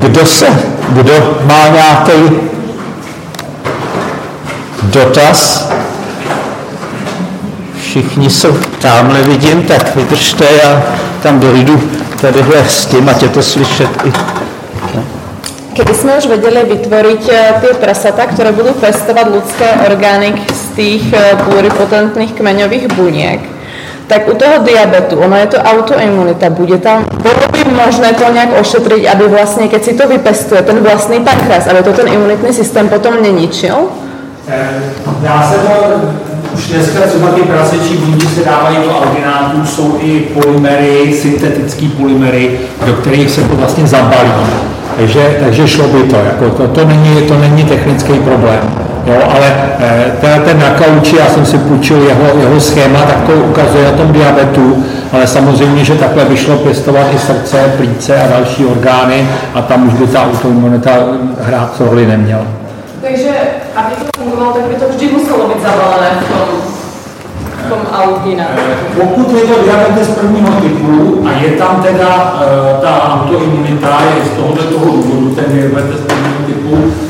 kdo se, kdo má nějaký dotaz? Všichni jsou tamhle vidím, tak vydržte, já tam dojdu tadyhle s tím, ať je to slyšet i Keby sme už vedeli vytvoriť eh, tie prasata, ktoré budú pestovať ľudské orgány z tých eh, pluripotentných kmeňových buniek, tak u toho diabetu, ono je to autoimunita, bude tam, bolo by možné to nějak ošetriť, aby vlastně, keď si to vypestuje, ten vlastný pankreas, aby to ten imunitní systém potom neničil? Dá se to, už dneska třeba ty prasečí buňky se dávají do alginátů, jsou i polymery, syntetické polymery, do kterých se to vlastně zabalí. Takže, takže šlo by to, jako to, to, není, to není technický problém. Jo, ale e, ten na kauči, já jsem si půjčil jeho, jeho schéma, tak to ukazuje na tom diabetu, ale samozřejmě, že takhle vyšlo pěstovat i srdce, plíce a další orgány a tam už by ta autoimunita hrát roli neměla. Takže, aby to fungovalo, tak by to vždy muselo být zabalené v tom tom Algina? Pokud je to diabetes prvního typu a je tam teda uh, ta autoimunita, je z tohoto toho důvodu ten diabetes prvního typu,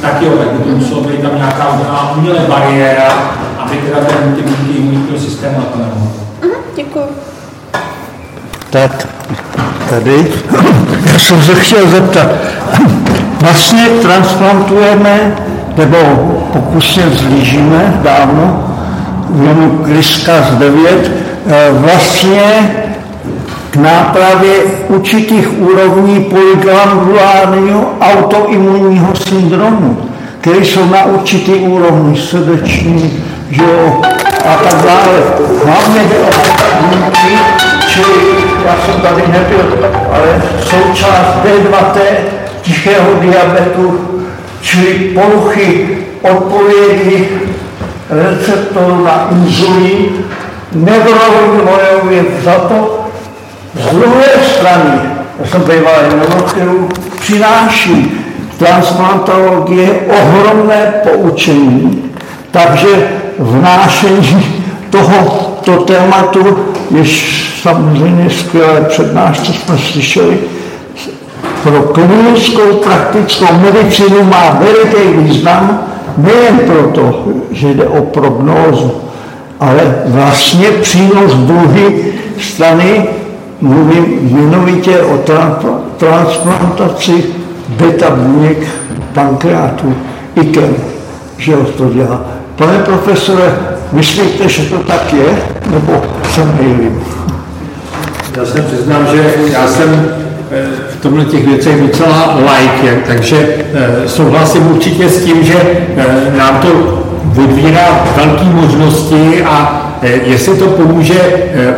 tak jo, tak by to muselo být tam nějaká umělá bariéra, aby teda ten typ imunitního systému na to nemohl. Děkuji. Tak, tady. Já jsem se chtěl zeptat. Vlastně transplantujeme, nebo pokusně zlížíme dávno, Janu Kriskas 9, vlastně k nápravě určitých úrovní polyglandulárního autoimunního syndromu, které jsou na určitý úrovni srdeční, že jo, a tak dále. Hlavně jde o buňky, čili já jsem tady nebyl, ale součást D2T tichého diabetu, čili poruchy odpovědi receptorů na inzulín, neurologové za to. Z druhé strany, já jsem bývalý neurochirurg, přináší transplantologie ohromné poučení. Takže vnášení tohoto tématu je samozřejmě skvělé přednášce, jsme slyšeli, pro klinickou praktickou medicínu má veliký význam, nejen proto, že jde o prognózu, ale vlastně přínos druhé strany, mluvím jmenovitě o transplantaci beta buněk pankreatu, IKEM, že to dělá. Pane profesore, myslíte, že to tak je, nebo se mýlím? Já se přiznám, že já jsem v tomhle těch věcech docela like, takže eh, souhlasím určitě s tím, že eh, nám to odvírá velké možnosti a eh, jestli to pomůže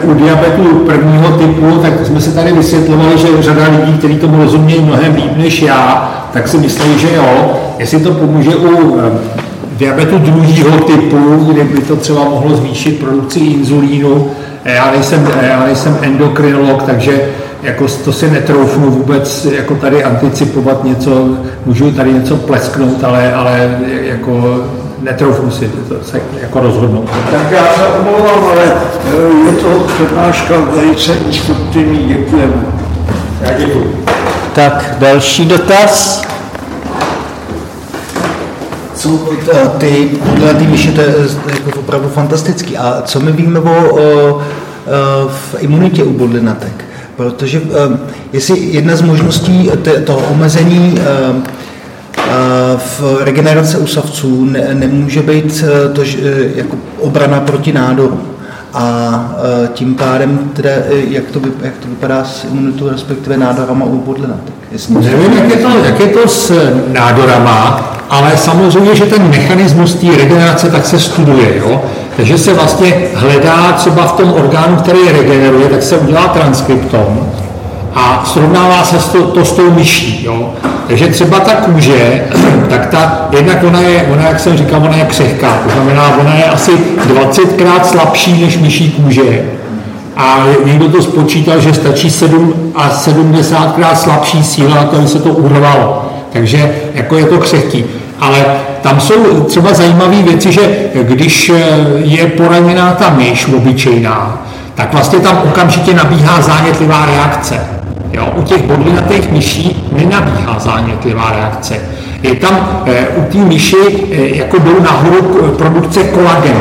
u diabetu prvního typu, tak jsme se tady vysvětlovali, že řada lidí, kteří tomu rozumějí mnohem líp než já, tak si myslí, že jo. Jestli to pomůže u diabetu druhého typu, kde by to třeba mohlo zvýšit produkci inzulínu, já nejsem, já nejsem endokrinolog, takže jako to si netroufnu vůbec jako tady anticipovat něco, můžu tady něco plesknout, ale, ale jako netroufnu si to se jako rozhodnout. Tak já se omlouvám, ale eh, je to přednáška velice instruktivní, děkujeme. Já děkuji. Tak, další dotaz. Co ty, tyhle ty myši, to je jako opravdu fantastický. A co my víme o, o, o v imunitě u bodlinatek? Protože jestli jedna z možností toho omezení v regenerace úsavců ne, nemůže být uh, to, že, jako obrana proti nádoru. A tím pádem, teda, jak, to, jak to vypadá s imunitou, respektive nádorama u bodlinatek? Nevím, jak je, to, jak je to s nádorama, ale samozřejmě, že ten mechanismus té regenerace tak se studuje. Jo? Takže se vlastně hledá třeba v tom orgánu, který regeneruje, tak se udělá transkriptom a srovnává se to, to s tou myší. Jo? Takže třeba ta kůže, tak ta, jednak ona je, ona, jak jsem říkal, ona je křehká, to znamená, ona je asi 20krát slabší než myší kůže. A někdo to spočítal, že stačí 7 a 70krát slabší síla to, se to urvalo. Takže jako je to křehký. Ale tam jsou třeba zajímavé věci, že když eh, je poraněná ta myš obyčejná, tak vlastně tam okamžitě nabíhá zánětlivá reakce. Jo, u těch bodlinatých myší nenabíhá zánětlivá reakce. Je tam u té myši jako jdou nahoru produkce kolagenu.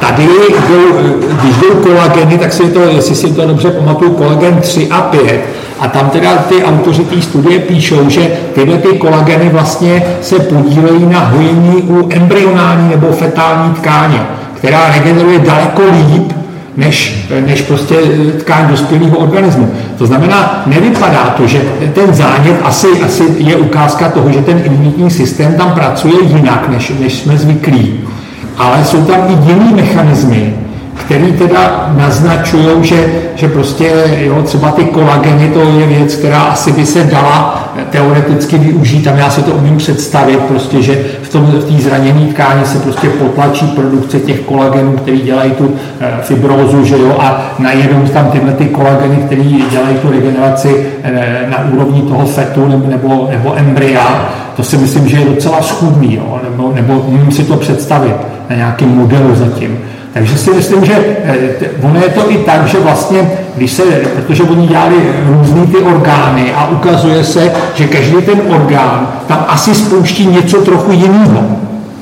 Tady, jdou, když jdou kolageny, tak si to, jestli si to dobře pamatuju, kolagen 3 a 5, a tam teda ty autoři té studie píšou, že tyhle ty kolageny vlastně se podílejí na hojení u embryonální nebo fetální tkáně, která regeneruje daleko líp než, než prostě tkáň dospělého organismu. To znamená, nevypadá to, že ten zánět asi, asi je ukázka toho, že ten imunitní systém tam pracuje jinak, než, než jsme zvyklí. Ale jsou tam i jiné mechanismy, který teda naznačují, že, že prostě jo, třeba ty kolageny, to je věc, která asi by se dala teoreticky využít, tam já si to umím představit, prostě, že v tom v té zraněné tkáni se prostě potlačí produkce těch kolagenů, který dělají tu e, fibrózu, že jo, a najednou tam tyhle ty kolageny, které dělají tu regeneraci e, na úrovni toho fetu nebo, nebo, nebo embrya, to si myslím, že je docela schudný, jo, nebo, nebo umím si to představit na nějakém modelu zatím. Takže si myslím, že eh, ono je to i tak, že vlastně, když se, protože oni dělali různý ty orgány a ukazuje se, že každý ten orgán tam asi spouští něco trochu jiného.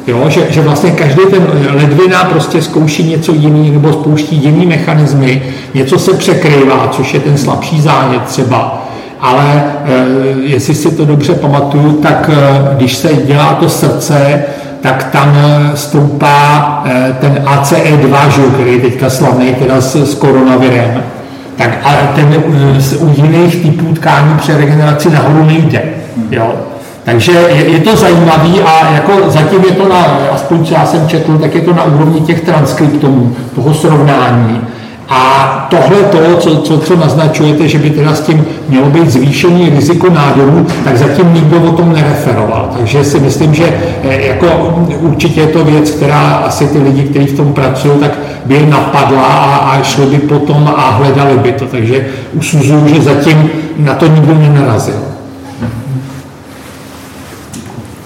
Jo, že, že vlastně každý ten ledvina prostě zkouší něco jiný nebo spouští jiný mechanismy, něco se překrývá, což je ten slabší zánět třeba. Ale e, jestli si to dobře pamatuju, tak e, když se dělá to srdce, tak tam eh, stoupá eh, ten ACE2, že, který je teďka slavný teda s, s koronavirem, tak a ten eh, u jiných typů tkání při regeneraci nahoru nejde. Jo? Takže je, je to zajímavý a jako zatím je to na, aspoň co já jsem četl, tak je to na úrovni těch transkriptomů, toho srovnání. A tohle to, co, co, co naznačujete, že by teda s tím mělo být zvýšený riziko nádoru, tak zatím nikdo o tom nereferoval. Takže si myslím, že eh, jako určitě je to věc, která asi ty lidi, kteří v tom pracují, tak by je napadla a, a šli by potom a hledali by to. Takže usuzuju, že zatím na to nikdo nenarazil.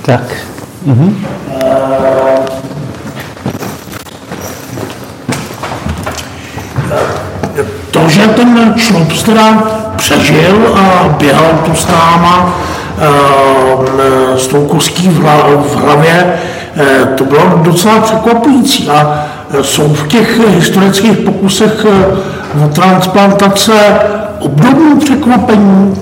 Tak. Mhm. Že ten Šlopst teda přežil a běhal tu s náma e, s tou kostí v, hlavě, e, to bylo docela překvapující. A jsou v těch historických pokusech o transplantace obdobné překvapení,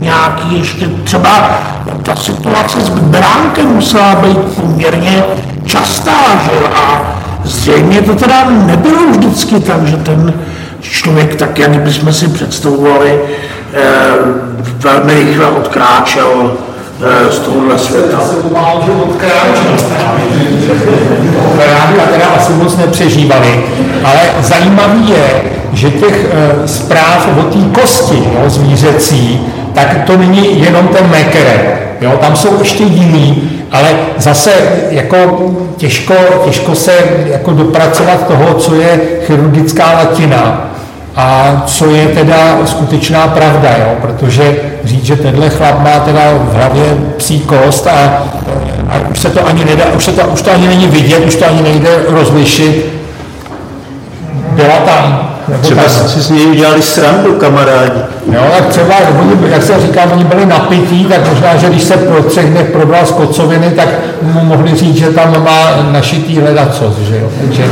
nějaký ještě třeba ta situace s beránkem musela být poměrně častá, že? A zřejmě to teda nebylo vždycky tak, že ten člověk tak, jak bychom si představovali, eh, velmi rychle odkráčel eh, z tohohle světa. Se pomáhal, že odkráčel. Rádi a teda asi moc nepřežívali. Ale zajímavý je, že těch e, zpráv o té kosti jo, zvířecí, tak to není jenom ten mekere. Jo, tam jsou ještě jiný, ale zase jako těžko, těžko se jako dopracovat toho, co je chirurgická latina a co je teda skutečná pravda, jo? protože říct, že tenhle chlap má teda v hlavě psí kost a, a už se to ani nedá, už, se to, už to ani není vidět, už to ani nejde rozlišit, byla tam. Třeba tam. si s něj udělali srandu, kamarádi. Jo, tak třeba, oni, jak se říká, oni byli napití, tak možná, že když se pro třech dnech probral z kocoviny, tak mu mohli říct, že tam má našitý ledacos, že jo. Takže,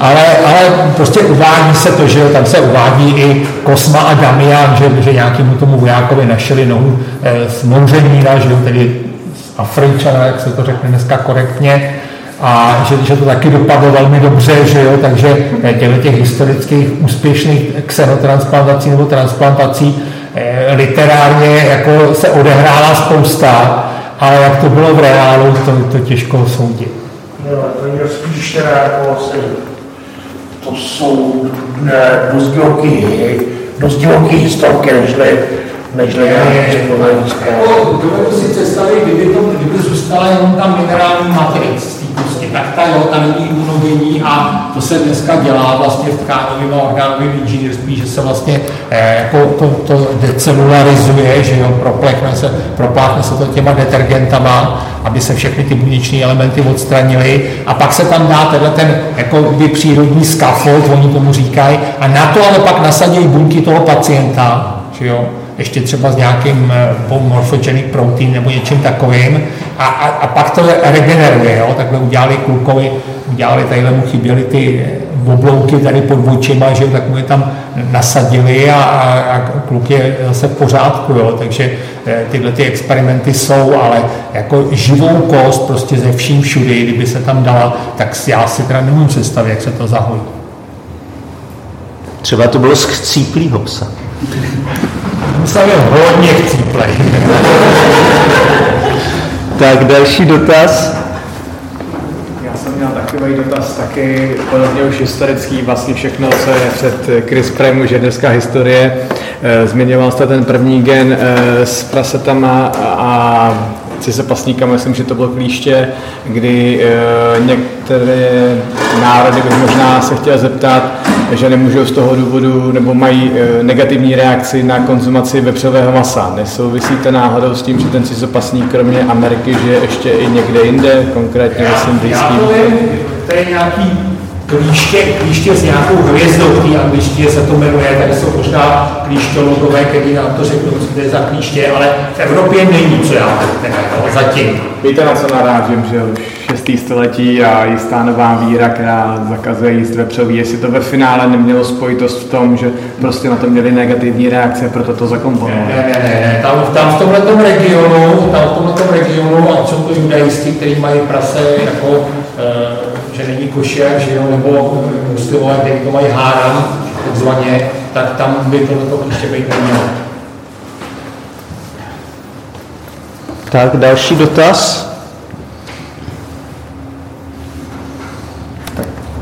ale, ale prostě uvádí se to, že tam se uvádí i Kosma a Damian, že, že nějakému tomu vojákovi našeli nohu e, z Mouřenína, že tedy z Afričana, jak se to řekne dneska korektně, a že, že to taky dopadlo velmi dobře, že jo, takže těchto těch historických úspěšných xenotransplantací nebo transplantací e, literárně jako se odehrála spousta, ale jak to bylo v reálu, to, to těžko soudit. Jo, to je spíš teda jako se to jsou dost divoký, dost divoký historky, nežli, nežli Dovedu si představit, kdyby, to, kdyby zůstala jenom ta minerální kosti, tak ta jo, ta není imunogenní a to se dneska dělá vlastně v tkánovém a orgánovém inženýrství, že se vlastně eh, jako to, to decelularizuje, že jo, proplékne se, propláchne se to těma detergentama, aby se všechny ty buněční elementy odstranily. A pak se tam dá tenhle ten jako by přírodní scaffold, oni tomu říkají, a na to ale pak nasadí buňky toho pacienta, že jo, ještě třeba s nějakým morphogenic protein nebo něčím takovým a, a, a pak to regeneruje, jo? takhle udělali klukovi, udělali, tadyhle mu chyběly ty oblouky tady pod očima, že tak mu je tam nasadili a, a, a kluk je zase v pořádku, jo? takže eh, tyhle ty experimenty jsou, ale jako živou kost prostě ze vším všudy, kdyby se tam dala, tak já si teda nemůžu představit, jak se to zahojí. Třeba to bylo z chcíplýho psa. Musel je hodně chcíplej. tak další dotaz měl takový dotaz taky podobně už historický, vlastně všechno, co je před CRISPRem, už je dneska historie. Eh, zmiňoval jste ten první gen eh, s prasetama a pasníka, myslím, že to bylo klíště, kdy e, některé národy bych možná se chtěl zeptat, že nemůžou z toho důvodu nebo mají e, negativní reakci na konzumaci vepřového masa. Nesouvisí to náhodou s tím, že ten cizopasník kromě Ameriky žije ještě i někde jinde, konkrétně myslím blízkým? Je, to je nějaký klíště, klíště s nějakou hvězdou, v té angličtině se to jmenuje, tady jsou možná klíšťologové, kteří nám to řeknou, co to je za klíště, ale v Evropě není, co já no, zatím. Víte, na co narážím, že už 6. století a jistá nová víra, která zakazuje jíst vepřový, jestli to ve finále nemělo spojitost v tom, že prostě na to měli negativní reakce, proto to zakomponovali. Ne, ne, ne, ne. Tam, tam v tomhle regionu, tam v tomhle regionu, a jsou to judajisti, kteří mají prase jako e, že není košer, že jo, nebo muslimové, kteří to mají háram, takzvaně, tak tam by tohle ještě být nemělo. Tak, další dotaz.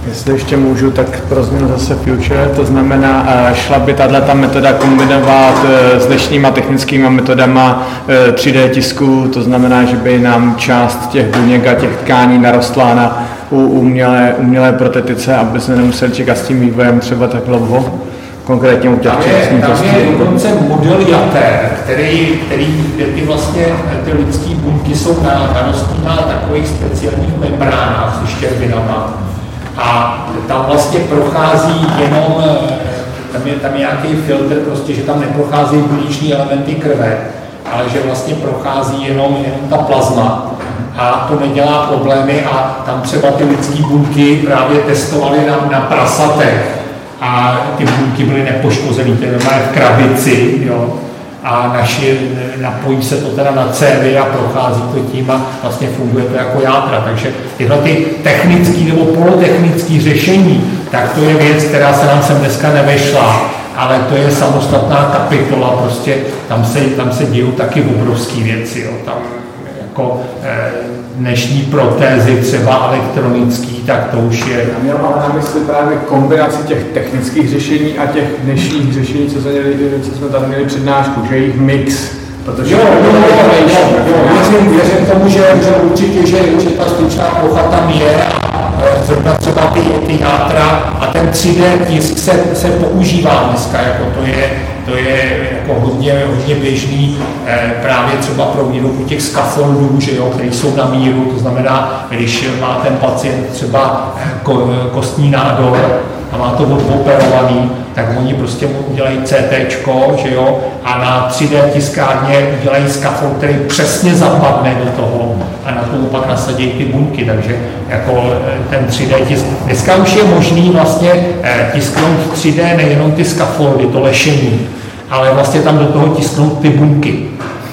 Jestli ještě můžu, tak pro změnu zase future, to znamená, eh, šla by tato metoda kombinovat eh, s dnešníma technickými metodama 3D eh, tisku, to znamená, že by nám část těch buněk a těch tkání narostla na u umělé, umělé protetice, aby se nemuseli čekat s tím vývojem třeba tak dlouho? konkrétně u těch tam je, tam je dokonce model jater, který, který, kde ty vlastně ty lidské buňky jsou narostlé na takových speciálních membránách se štěrbinama. A tam vlastně prochází jenom, tam je, tam je nějaký filtr, prostě, že tam neprochází buněční elementy krve, ale že vlastně prochází jenom, jenom ta plazma a to nedělá problémy a tam třeba ty lidské buňky právě testovali na, na prasatech a ty buňky byly nepoškozené, to je v krabici, jo, a naši, napojí se to teda na cévy a prochází to tím a vlastně funguje to jako jádra. Takže tyhle ty technické nebo polotechnické řešení, tak to je věc, která se nám sem dneska nevešla, ale to je samostatná kapitola, prostě tam se, tam se dějou taky obrovské věci. Jo. Tam jako eh, dnešní protézy, třeba elektronický, tak to už je... Já měl ale na mysli právě kombinaci těch technických řešení a těch dnešních řešení, co, jsme, měli, co jsme tady měli přednášku, že jejich mix Protože jo, jo, jo, jo, jo, věřím, věřím tomu, že, že určitě, že, že ta styčná plocha tam je a zrovna třeba ty, ty játra a ten 3D tisk se, se používá dneska, jako to je, to je jako hodně, hodně běžný eh, právě třeba pro výrobu těch skafoldů, že jo, které jsou na míru, to znamená, když má ten pacient třeba ko, kostní nádor a má to odoperovaný, tak oni prostě mu udělají CT, že jo, a na 3D tiskárně udělají skafold, který přesně zapadne do toho a na tomu pak nasadí ty buňky, takže jako eh, ten 3D tisk. Dneska už je možný vlastně eh, tisknout 3D nejenom ty skafoldy, to lešení, ale vlastně tam do toho tisknout ty buňky.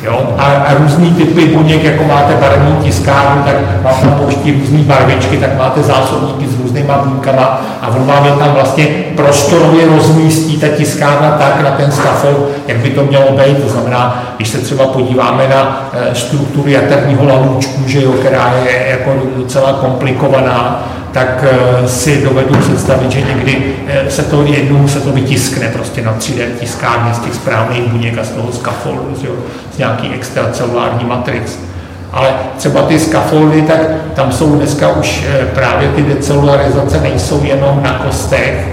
Jo? A, a různý typy buněk, jako máte barevní tiskárnu, tak vám tam pouští různé barvičky, tak máte zásobníky s různýma buňkama a on vám je tam vlastně prostorově rozmístí ta tiskárna tak na ten scaffold, jak by to mělo být. To znamená, když se třeba podíváme na e, strukturu jaterního lalůčku, že jo, která je jako docela komplikovaná, tak eh, si dovedu představit, že někdy eh, se to jednou se to vytiskne prostě na 3D tiskárně z těch správných buněk a z toho scaffoldu, jo, z nějaký extracelulární matrix. Ale třeba ty scaffoldy, tak tam jsou dneska už eh, právě ty decelularizace nejsou jenom na kostech,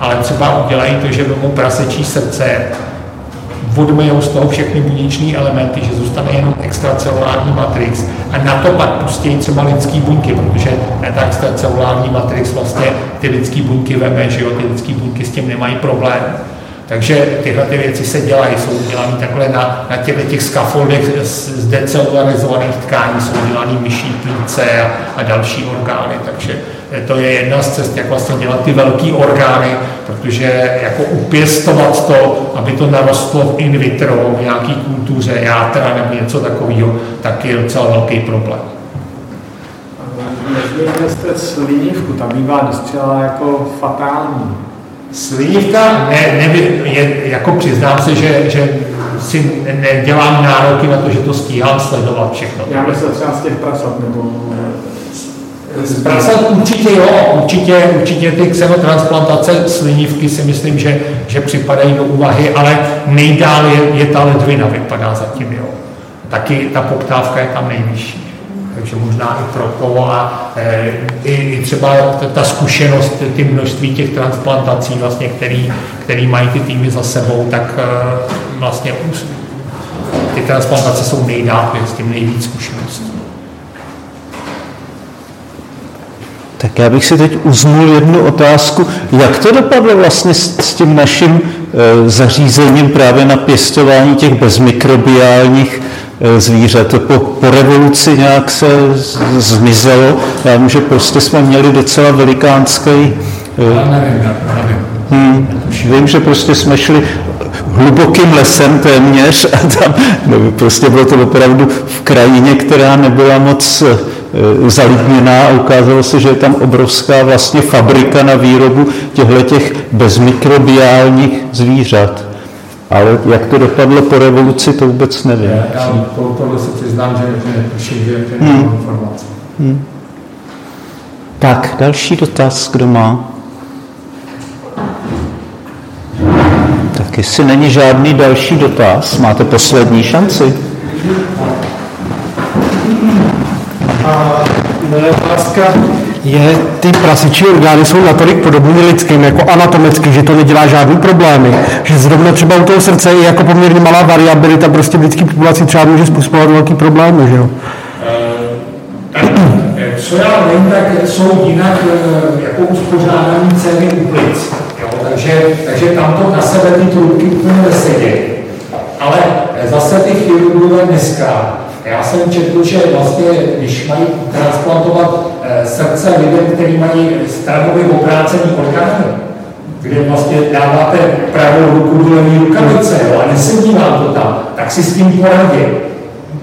ale třeba udělají to, že vezmou prasečí srdce, odmejou z toho všechny buněční elementy, že zůstane jenom extracelulární matrix a na to pak pustí třeba lidský buňky, protože ta extracelulární matrix vlastně ty lidský buňky veme, že jo, ty lidský buňky s tím nemají problém. Takže tyhle ty věci se dělají, jsou dělané takhle na, na těchto těch skafoldech z decelularizovaných tkání, jsou dělané myší plíce a, a další orgány, takže to je jedna z cest, jak vlastně dělat ty velké orgány, protože jako upěstovat to, aby to narostlo v in vitro, v nějaký kultuře játra nebo něco takového, tak je docela velký problém. Nezmínili jste slinivku, ta bývá dostřela jako fatální. Slívka, ne, ne, je, jako přiznám se, že, že si nedělám nároky na to, že to stíhám sledovat všechno. Já myslím třeba z těch prasat, nebo... Z prasat určitě jo, určitě, určitě ty xenotransplantace slinivky si myslím, že, že připadají do úvahy, ale nejdál je, je ta ledvina, vypadá zatím, jo. Taky ta poptávka je tam nejvyšší takže možná i proto a e, i, i třeba ta zkušenost, ty množství těch transplantací, vlastně, který, který mají ty týmy za sebou, tak e, vlastně ty transplantace jsou nejdál s tím nejvíc zkušeností. Tak já bych si teď uznul jednu otázku. Jak to dopadlo vlastně s, s tím naším e, zařízením právě na pěstování těch bezmikrobiálních Eh, zvířat. Po, po revoluci nějak se zmizelo. Já vím, že prostě jsme měli docela velikánský... Eh, já nevím, já nevím. Hmm, vím, že prostě jsme šli hlubokým lesem téměř a tam no, prostě bylo to opravdu v krajině, která nebyla moc e, zalidněná a ukázalo se, že je tam obrovská vlastně fabrika na výrobu těchto bezmikrobiálních zvířat. Ale jak to dopadlo po revoluci, to vůbec nevím. Já, já to, tohle se přiznám, že, že netuším, že, že hmm. informace. Hmm. Tak, další dotaz, kdo má? Tak jestli není žádný další dotaz, máte poslední šanci. Moje otázka je, ty prasičí orgány jsou natolik podobné lidským, jako anatomicky, že to nedělá žádný problémy. Že zrovna třeba u toho srdce je jako poměrně malá variabilita prostě v lidské populaci třeba může způsobovat velký problémy, že jo? Eh, co já vím, tak jsou jinak eh, jako uspořádaný ceny u plic. Takže, takže tam to na sebe ty trubky úplně nesedí. Ale zase ty chirurgové dneska, já jsem četl, že vlastně, když mají transplantovat Eh, srdce lidem, kteří mají stranově obrácený orgány, kde vlastně dáváte pravou ruku do levé rukavice jo, a nesedí vám to tam, tak si s tím poradí.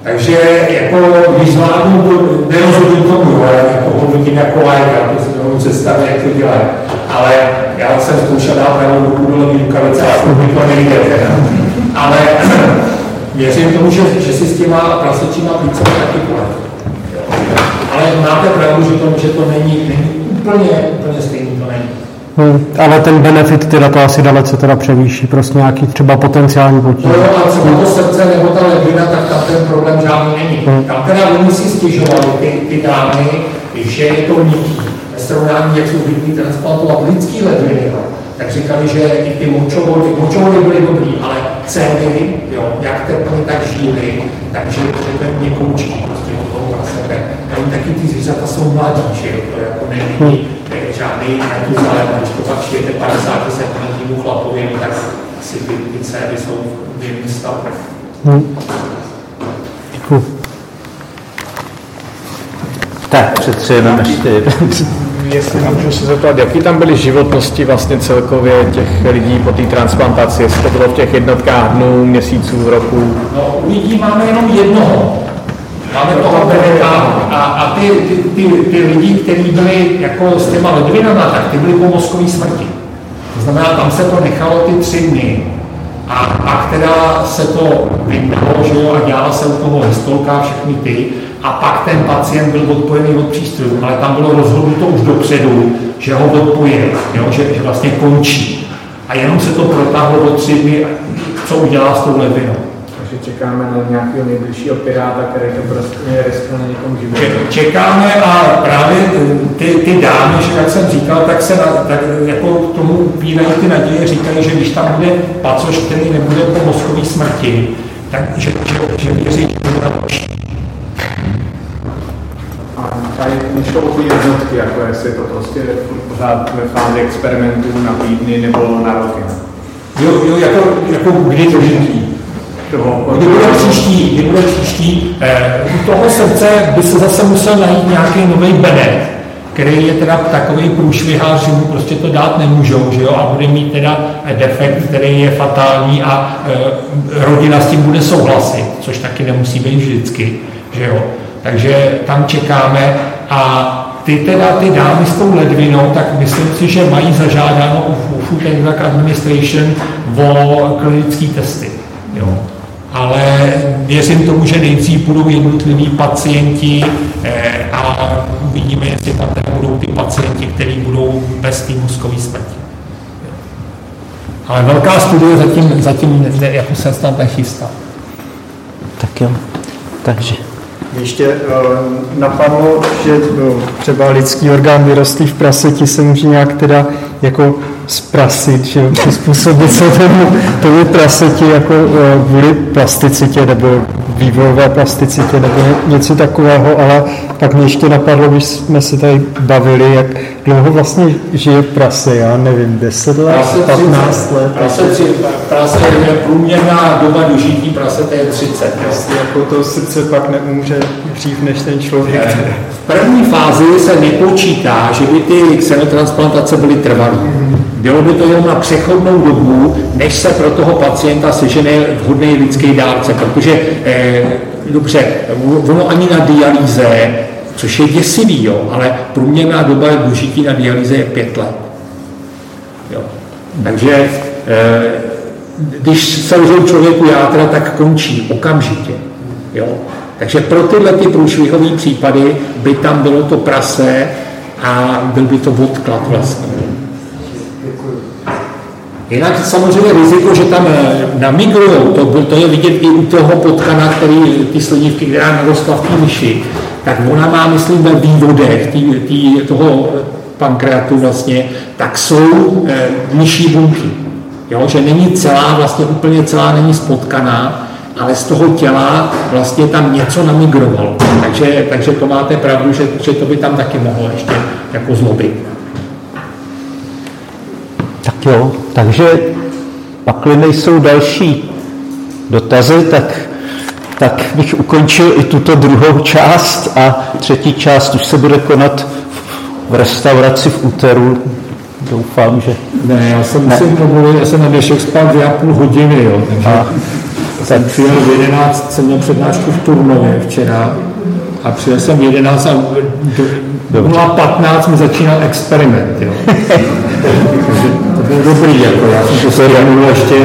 Takže jako, když zvládnu, nerozumím tomu, jo, jako hodnotím jako lajka, to si nemůžu představit, jak to dělají. Ale já jsem zkoušel dát pravou ruku do levé rukavice a mi to nejde. Ale věřím tomu, že, že si s těma prasečíma pícemi taky poradí ale máte pravdu, že to, že to není, není úplně, úplně stejný, to není. Hmm, ale ten benefit teda to asi dalece teda převýší, prostě nějaký třeba potenciální potíž. No ale třeba to srdce nebo ta ledvina, tak tam ten problém žádný není. Hmm. Tam teda oni si stěžovali ty, ty dámy, že je to niký. Ve srovnání, jak jsou lidí transplantovat lidský ledviny, no, tak říkali, že i ty močovody, močovody byly dobrý, ale cévy, jo, jak teplně, tak žíly, takže že ten měkoučký, prostě do toho prasete. Oni taky ty zvířata jsou mladí, že jo, to jako není žádný entuzálem, když to pak šijete 50 cm chlapovi, no tak asi ty, ty cévy jsou v jednom stavu. Hmm. Tak, přece jenom ještě Jestli můžu se zeptat, jaký tam byly životnosti vlastně celkově těch lidí po té transplantaci, jestli to bylo v těch jednotkách dnů, měsíců, roku? No, u lidí máme jenom jednoho. Máme toho Beneta a, a ty, ty, ty, ty lidi, kteří byli jako s těma ledvinama, tak ty byli po mozkové smrti. To znamená, tam se to nechalo ty tři dny a, a která se to vyndalo, že jo, a dělala se u toho histolka všechny ty, a pak ten pacient byl odpojený od přístrojů, ale tam bylo rozhodnuto už dopředu, že ho odpoje, jo, že, že vlastně končí. A jenom se to protáhlo do tři dny, co udělá s tou levinou. Takže čekáme na nějakého nejbližšího piráta, který to prostě riskne na někom životě. Čekáme a právě ty, ty dámy, že jak jsem říkal, tak se na, tak jako k tomu upínají ty naděje, říkají, že když tam bude pacoš, který nebude po mozkové smrti, tak že, že, že věří, že bude tady nešlo o ty jednotky, jako jestli je to prostě pořád ve fázi experimentů na týdny nebo na roky. Jo, jo jako, jako kdy to žití. Kdy bude příští, kdy bude příští. Eh, u toho srdce by se zase musel najít nějaký nový Benet, který je teda takový průšvihář, že mu prostě to dát nemůžou, že jo, a bude mít teda defekt, který je fatální a e, rodina s tím bude souhlasit, což taky nemusí být vždycky, že jo. Takže tam čekáme a ty teda, ty dámy s tou ledvinou, tak myslím si, že mají zažádáno u Food and Drug Administration o klinické testy. Jo. Ale věřím tomu, že nejdřív budou jednotliví pacienti eh, a uvidíme, jestli tam teda budou ty pacienti, kteří budou bez té mozkové smrti. Ale velká studie zatím, zatím jako se tam nechystá. Tak jo, takže ještě uh, napadlo, že uh, třeba lidský orgán vyrostlý v praseti se může nějak teda jako zprasit, že přizpůsobit se tomu, tomu praseti jako uh, kvůli plasticitě nebo vývojové plasticitě nebo něco takového, ale pak mě ještě napadlo, když jsme se tady bavili, jak dlouho vlastně žije prase, já nevím, 10 let, 15 let. Prase, prase je průměrná doba dožití prasete je 30. Jestli jako to srdce pak neumře dřív než ten člověk. V první fázi se nepočítá, že by ty xenotransplantace byly trvalé. Bylo by to jenom na přechodnou dobu, než se pro toho pacienta sežene vhodný lidský dárce, protože eh, dobře, ono ani na dialýze, což je děsivý, jo, ale průměrná doba dožití na dialýze je pět let. Jo. Takže eh, když se člověku játra, tak končí okamžitě. Jo. Takže pro tyhle ty průšvihové případy by tam bylo to prase a byl by to odklad vlastně. Jinak samozřejmě riziko, že tam eh, namigrujou, to, to je vidět i u toho potkana, který, ty slinivky, která narostla v té myši, tak ona má, myslím, ve vývodech tý, tý, toho pankreatu vlastně, tak jsou e, myší bunky. Jo, že není celá, vlastně úplně celá není spotkaná, ale z toho těla vlastně tam něco namigrovalo. Takže, takže to máte pravdu, že, že to by tam taky mohlo ještě jako zlobit. Tak jo, takže pakli nejsou další dotazy, tak, tak bych ukončil i tuto druhou část a třetí část už se bude konat v restauraci v úteru. Doufám, že... Ne, já jsem ne. si domluvil, já jsem na dnešek spal dvě a půl hodiny, jo, takže a, jsem přijel v 11, jsem měl přednášku v Turnově včera a přijel jsem v 11 a do 0.15 mi začínal experiment, jo. takže to bylo dobrý, jako já jsem to sledal ještě.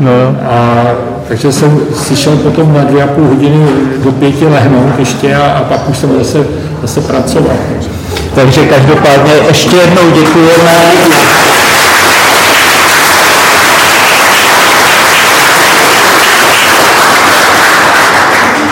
No. A takže jsem si šel potom na dvě a půl hodiny do pěti lehnout ještě a, a pak už jsem zase, zase pracoval. Takže každopádně ještě jednou děkujeme.